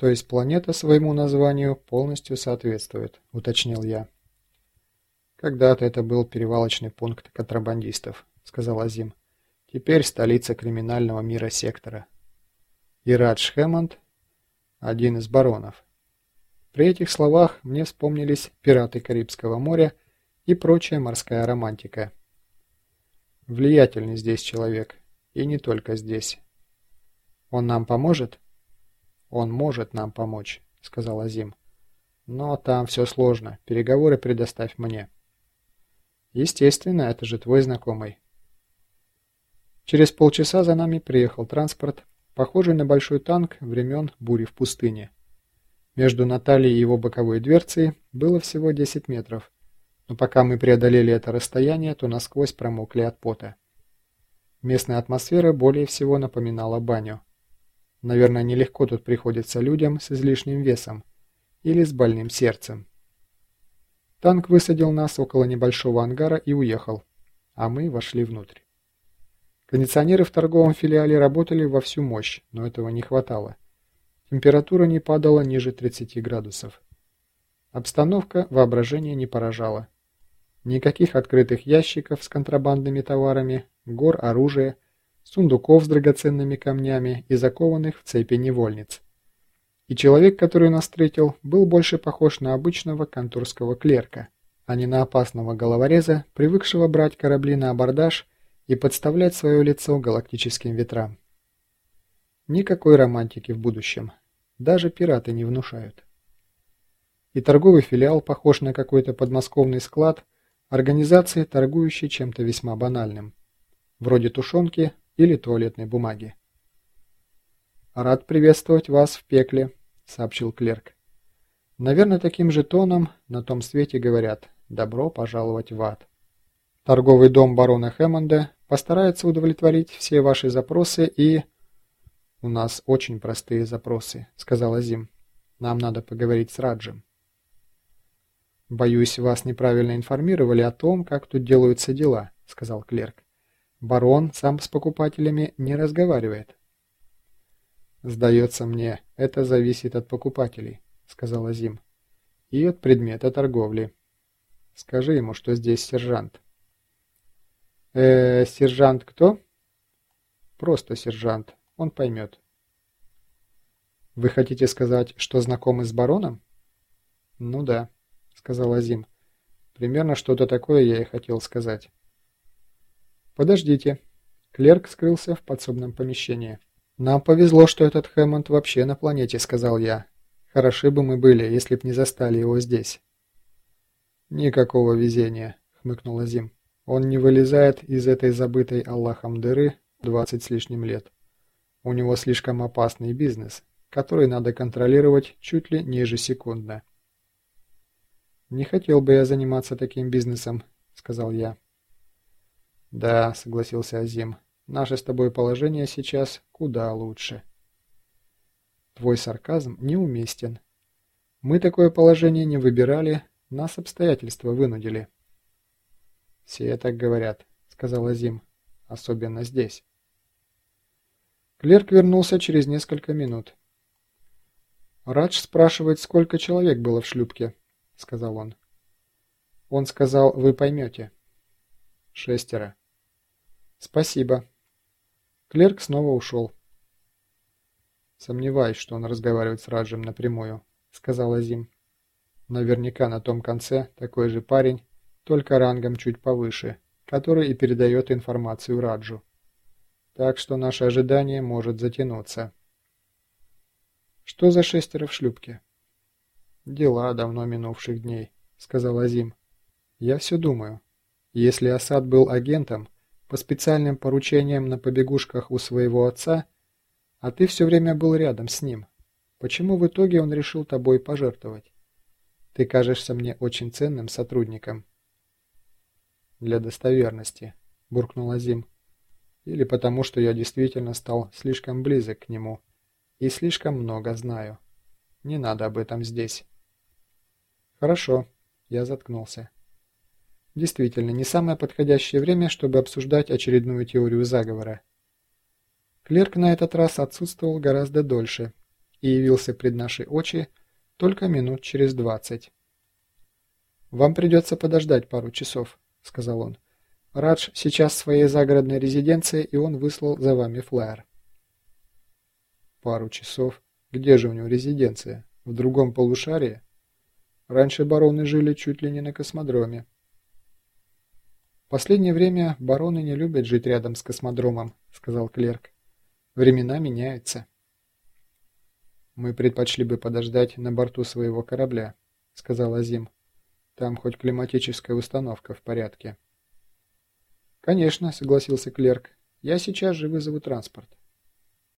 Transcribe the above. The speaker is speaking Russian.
То есть планета своему названию полностью соответствует, уточнил я. Когда-то это был перевалочный пункт контрабандистов, сказал Азим. Теперь столица криминального мира сектора. И Радж Хэммонд – один из баронов. При этих словах мне вспомнились пираты Карибского моря и прочая морская романтика. Влиятельный здесь человек, и не только здесь. Он нам поможет? Он может нам помочь, сказал Азим. Но там все сложно, переговоры предоставь мне. Естественно, это же твой знакомый. Через полчаса за нами приехал транспорт, похожий на большой танк времен бури в пустыне. Между Натальей и его боковой дверцей было всего 10 метров, но пока мы преодолели это расстояние, то насквозь промокли от пота. Местная атмосфера более всего напоминала баню. Наверное, нелегко тут приходится людям с излишним весом или с больным сердцем. Танк высадил нас около небольшого ангара и уехал, а мы вошли внутрь. Кондиционеры в торговом филиале работали во всю мощь, но этого не хватало. Температура не падала ниже 30 градусов. Обстановка воображения не поражала. Никаких открытых ящиков с контрабандными товарами, гор оружия – сундуков с драгоценными камнями и закованных в цепи невольниц. И человек, который нас встретил, был больше похож на обычного конторского клерка, а не на опасного головореза, привыкшего брать корабли на абордаж и подставлять свое лицо галактическим ветрам. Никакой романтики в будущем. Даже пираты не внушают. И торговый филиал похож на какой-то подмосковный склад организации, торгующей чем-то весьма банальным. Вроде тушенки, или туалетной бумаги. «Рад приветствовать вас в пекле», — сообщил клерк. Наверное, таким же тоном на том свете говорят «добро пожаловать в ад». Торговый дом барона Хэммонда постарается удовлетворить все ваши запросы и... «У нас очень простые запросы», — сказала Зим. «Нам надо поговорить с Раджем». «Боюсь, вас неправильно информировали о том, как тут делаются дела», — сказал клерк. Барон сам с покупателями не разговаривает. «Сдается мне, это зависит от покупателей», — сказала Зим. «И от предмета торговли. Скажи ему, что здесь сержант». э, сержант кто?» «Просто сержант. Он поймет». «Вы хотите сказать, что знакомы с бароном?» «Ну да», — сказала Зим. «Примерно что-то такое я и хотел сказать». «Подождите». Клерк скрылся в подсобном помещении. «Нам повезло, что этот Хэммонд вообще на планете», — сказал я. «Хороши бы мы были, если б не застали его здесь». «Никакого везения», — хмыкнула Зим. «Он не вылезает из этой забытой Аллахом дыры двадцать с лишним лет. У него слишком опасный бизнес, который надо контролировать чуть ли не ежесекундно». «Не хотел бы я заниматься таким бизнесом», — сказал я. «Да», — согласился Азим, — «наше с тобой положение сейчас куда лучше». «Твой сарказм неуместен. Мы такое положение не выбирали, нас обстоятельства вынудили». «Все так говорят», — сказал Азим, — «особенно здесь». Клерк вернулся через несколько минут. «Радж спрашивает, сколько человек было в шлюпке», — сказал он. Он сказал, вы поймете. Шестеро. «Спасибо». Клерк снова ушел. «Сомневаюсь, что он разговаривает с Раджем напрямую», — сказала Зим. «Наверняка на том конце такой же парень, только рангом чуть повыше, который и передает информацию Раджу. Так что наше ожидание может затянуться». «Что за шестеро в шлюпке?» «Дела давно минувших дней», — сказал Азим. «Я все думаю. Если Асад был агентом, по специальным поручениям на побегушках у своего отца, а ты все время был рядом с ним. Почему в итоге он решил тобой пожертвовать? Ты кажешься мне очень ценным сотрудником. Для достоверности, буркнул Азим. Или потому, что я действительно стал слишком близок к нему и слишком много знаю. Не надо об этом здесь. Хорошо, я заткнулся. Действительно, не самое подходящее время, чтобы обсуждать очередную теорию заговора. Клерк на этот раз отсутствовал гораздо дольше, и явился пред нашей очи только минут через двадцать. «Вам придется подождать пару часов», — сказал он. «Радж сейчас в своей загородной резиденции, и он выслал за вами флайер». «Пару часов? Где же у него резиденция? В другом полушарии? Раньше бароны жили чуть ли не на космодроме». «Последнее время бароны не любят жить рядом с космодромом», — сказал клерк. «Времена меняются». «Мы предпочли бы подождать на борту своего корабля», — сказал Азим. Там хоть климатическая установка в порядке. Конечно, согласился клерк. Я сейчас же вызову транспорт.